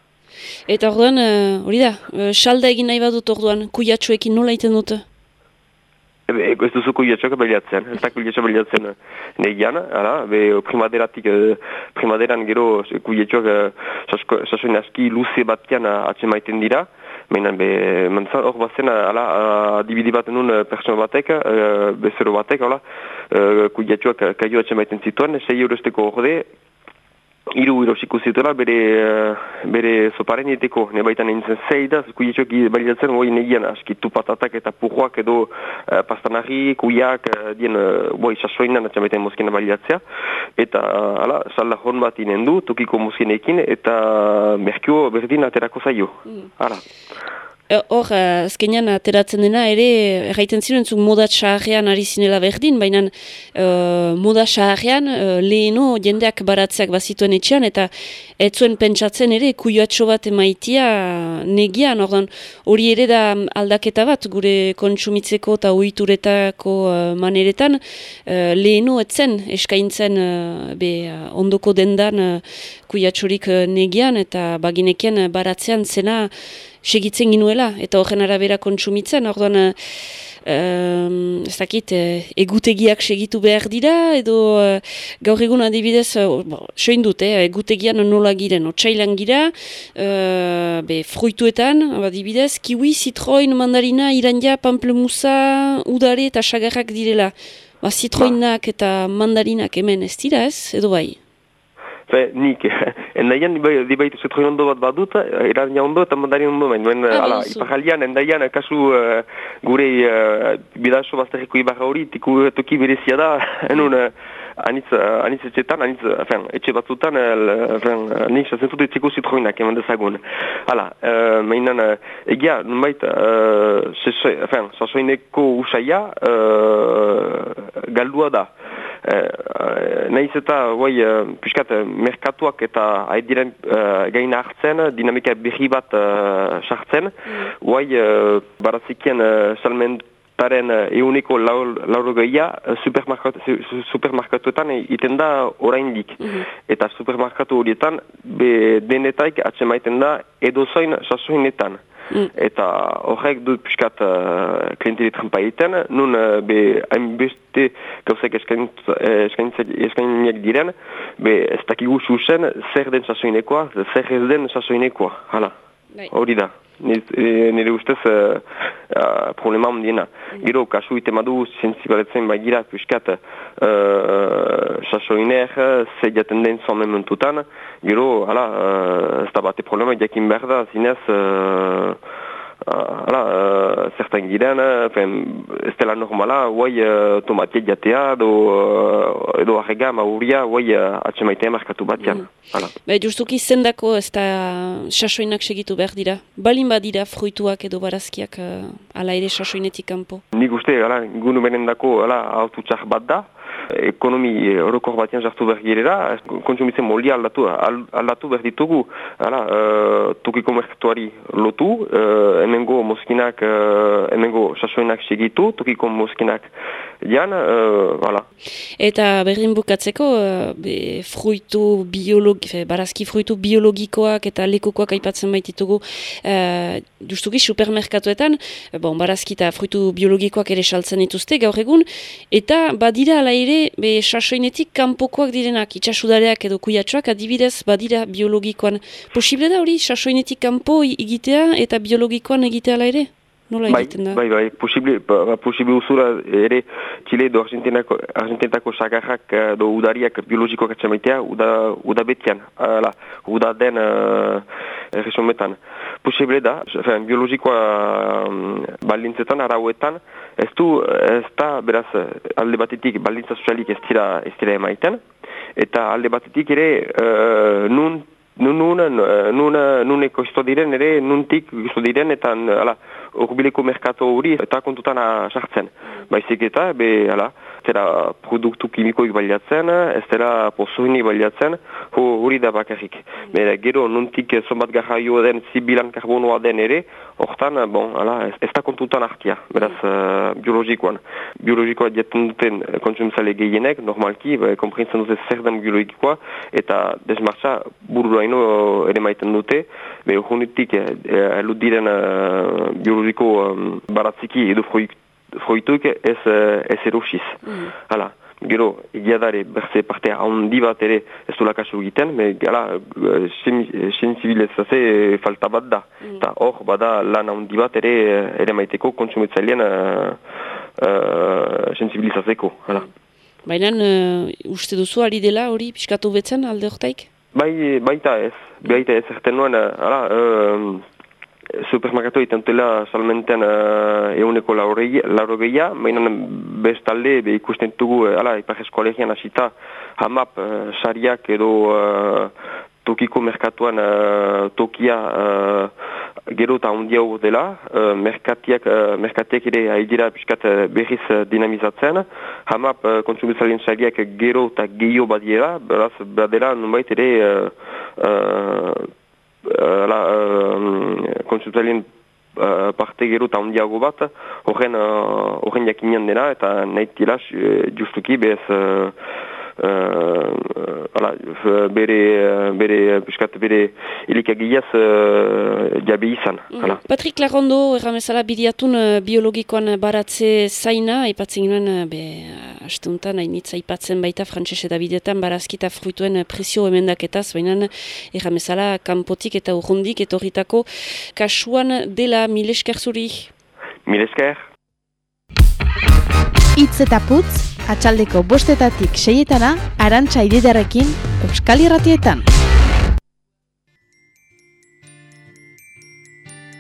Eta orduan, hori da, salda egin nahi badut orduan, kuiatxuekin nola iten dute? Ebe, ez duzu kuiatxoak baliatzen, ez da kuiatxoak baliatzen negian, ara, be, primaderatik, primaderan gero kuiatxoak sasoin aski luze batean atxe maiten dira, Baina, be, mantzan, hor bazen, ala, adibidi bat nun eh, pertsona batek, uh, bezero batek, hala, uh, kudiatxoak kaio atxemaiten zituen, sei eurosteko Iru irosiko zituela bere, uh, bere soparen eteko, ne baita nintzen zei da, kuietxoak baliatzen boi negian askitu patatak eta purroak edo uh, pastanari, kuiak, uh, dien, uh, boi sasoinan atxamaiten moskena baliatzea. Eta, uh, ala, salda hon bat inen du, tokiko moskenekin, eta merkio berdin aterako zaio. Hala. E, Hor, eh, azkenean ateratzen dena, ere, erraiten ziren zuk moda txarrean ari zinela berdin, baina uh, moda txarrean uh, leheno jendeak baratzeak bazituen etxean, eta ez zuen pentsatzen ere, kuioatxo bat emaitia negian, ordan hori ere da aldaketa bat, gure kontsumitzeko eta uituretako uh, maneretan, uh, leheno etzen eskaintzen uh, be, ondoko dendan uh, kuiatxorik negian, eta baginekien baratzean zena, segitzen ginuela, eta horren arabera kontsumitzen, orduan, um, ez dakit, eh, egutegiak segitu behar dira, edo uh, gaur egun adibidez, uh, bo, soin dut, eh, egutegian nola giren, otxailan gira, uh, be, fruituetan, adibidez, kiwi, zitroin, mandarina, irandia, pamplemusa, udare eta sagarrak direla. Ba, zitroinak eta mandarinak hemen ez dira ez, edo bai? Fe, nik, endaian dibaitu zetroin ondo bat badut, erania ondo eta mandarin ondo bain. Ah, ala, baduzu. iparralian, endaian, kasu uh, gure uh, bidaso bazterriko ibarra hori, tiku toki berezia da, enun, uh, anitz, uh, anitz etxetan, anitz, fen, etxe batzutan, fen, nik sazen dut etxeko zitroinak, eman dezagun. Hala, uh, mainan, uh, egia, nunbait, sese- fen, sasoineko usaia, uh, galdua da. Uh, nahiz eta guai, uh, piskat, merkatuak eta haidiren uh, gain hartzen, dinamika berri bat uh, sartzen, guai, uh, barazikien uh, uh, euneko lauro gehia uh, supermarkatu, su- supermarkatuetan iten da oraindik. Eta supermarkatu horietan be, denetaik atsemaiten da edozoin sasoinetan. Eta horrek dut piskat uh, klienteli trampa egiten, nun uh, be hainbeste gauzak eh, eskainiak diren, be ez dakigu zuzen zer den sasoinekoa, zer ez den sasoinekoa, hala. Hori da, nire, eh, nire ustez uh, uh, problema handiena. Gero, kasu itemadu sensibiletzen bagira piskat uh, sasoiner, ze jaten den zon mementutan, gero, hala, uh, ez da bate problema jakin behar da, zinez, uh, Hala, uh, zertan giren, fen, ez dela normala, guai uh, tomatia jatea, edo, uh, edo arrega, mauria, guai uh, atxemaitea markatu batean. Hala. Ba, justuki zendako ez da sasoinak segitu behar dira. Balin badira fruituak edo barazkiak uh, ala ere sasoinetik kanpo. Nik uste, hala, gunu benendako, hala, autu txar bat da, ekonomi orokor batean jartu behar girera, kontsumitzen moldia aldatu, al- aldatu behar ditugu, hala, uh, tokiko merkatuari lotu, uh, hemengo moskinak, uh, hemengo sasoinak segitu, tokiko moskinak jan, uh, hala. Eta berdin bukatzeko, be, fruitu biologi, fe, barazki fruitu biologikoak eta lekukoak aipatzen baititugu, uh, justuki supermerkatuetan, eh, bon, barazki eta fruitu biologikoak ere saltzen dituzte gaur egun, eta badira ala ere, be, sasoinetik kanpokoak direnak, itxasudareak edo kuiatxoak adibidez badira biologikoan. Posible da hori, sasoinetik kanpo egitea eta biologikoan egitea ere? Nola Bai, egiten da? bai, bai, posible, ba, ba, posible usura ere Chile edo Argentinako, sagarrak eh, edo udariak biologikoak atxamaitea, uda, uda betian, ala, uda den uh, resometan. Posible da, fen, biologikoa um, baldintzetan, arauetan, ez du, ez da, beraz, alde batetik baldintza sozialik ez dira, ez dira emaiten, eta alde batetik ere, uh, nun Nun, nun, nun, nun diren, ere nuntik ekoizto diren, eta ala, urbileko merkato hori eta kontutan ah, sartzen. Baizik eta, be, ala, ez dela produktu kimikoik baliatzen, ez dela pozoinik baliatzen, ho, hori da bakarrik. Bera, gero nuntik zonbat garraio den, zibilan karbonoa den ere, hortan, bon, ala, ez, da kontutan hartia, beraz, uh, biologikoan. Biologikoa jaten duten kontsumitzale gehienek, normalki, ba, komprintzen dute zer den biologikoa, eta desmartza bururaino ere maiten dute, be, urgunitik, eh, elu diren uh, biologiko um, baratziki edo fruit- fruituik ez, eh, ez erosiz. Hala, gero, egia dare, berze parte handi bat ere ez du lakasu egiten, me gala, sensibilizazio falta bat da. Eta hor, bada lan handi bat ere ere maiteko kontsumitzailean uh, uh, sensibilizatzeko. Hala. Baina, uh, uste duzu ari dela hori piskatu betzen alde hortaik? Bai, baita ez, baita ez, erten nuen, hala, uh, supermerkatu egiten dela salmenten uh, euneko lauro gehia, baina bestalde be ikusten dugu, uh, ala, ipar eskolegian hasita hamap uh, sariak edo uh, tokiko merkatuan uh, tokia uh, gero eta ondiago dela, uh, merkatiak, uh, merkatiak ere haidira piskat berriz uh, dinamizatzen, hamap uh, konsumitzalien sariak gero eta gehiago badiera, beraz, badela nunbait ere uh, uh, uh, uh, parte gero eta ondiago bat, horren uh, jakinean dena, eta nahi tila justuki bez uh, uh, ala, bere, bere, piskat, bere ilikagiaz uh, jabe izan. Hala. Patrik Larondo, erramezala bidiatun biologikoan baratze zaina, aipatzen ginen, uh, be, hasteuntan, hainitza aipatzen baita frantses eta bidetan barazkita fruituen presio emendaketaz, baina erramezala kanpotik eta urrundik etorritako kasuan dela milesker zuri. Milesker. Itz eta putz, atxaldeko bostetatik seietana, arantxa ididarekin, Euskal Irratietan.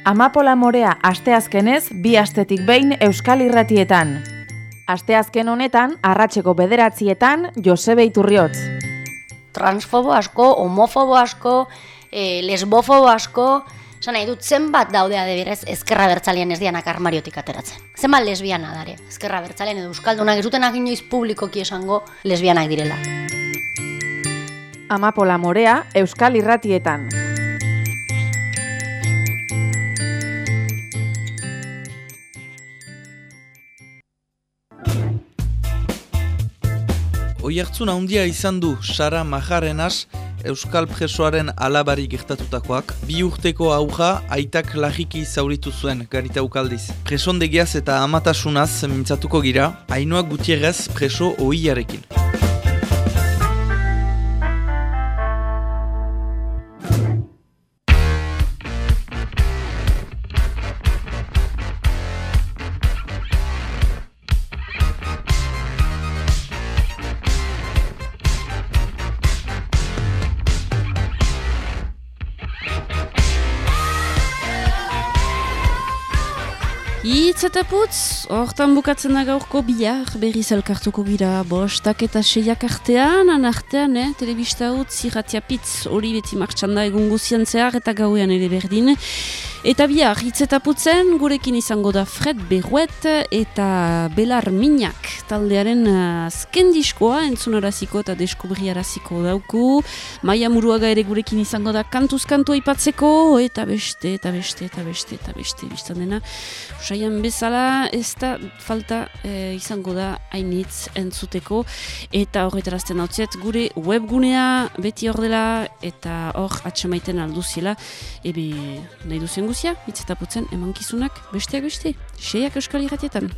Amapola morea asteazkenez bi astetik behin Euskal Irratietan. Asteazken honetan, arratseko bederatzietan, Josebe Iturriotz. Transfobo asko, homofobo asko, e, lesbofobo asko, Esan nahi dut, zenbat daudea deberez ezkerra bertzalean ez dianak armariotik ateratzen. Zenbat lesbiana dare, ezkerra bertzalean edo euskaldunak ez dutenak inoiz publikoki esango lesbianak direla. Amapola morea, Euskal Irratietan. Oiartzun handia izan du Sara Majarenaz Euskal presoaren alabari gertatutakoak. Bi urteko auja aitak lagiki zauritu zuen garita ukaldiz. Presondegiaz eta amatasunaz mintzatuko gira, hainoak gutierrez preso ohiarekin. Eta putz, hortan bukatzen da gaurko bihar, berriz elkartuko gira, bostak eta seiak artean, an artean, eh, telebista utz, irratiapitz, hori beti martxan da egun guzian zehar eta gauean ere berdin. Eta bihar, hitz eta putzen, gurekin izango da Fred Berruet eta Belar Minak taldearen azken diskoa entzunaraziko eta deskubriaraziko dauku. Maia Muruaga ere gurekin izango da kantuz-kantua ipatzeko, eta beste, eta beste, eta beste, eta beste, biztan dena. Usaian bezala, ez da falta e, izango da hainitz entzuteko, eta horretarazten hau gure webgunea beti hor dela, eta hor atxamaiten alduziela, ebe nahi duzen guzia, hitz eta emankizunak besteak beste, seiak euskal irratietan.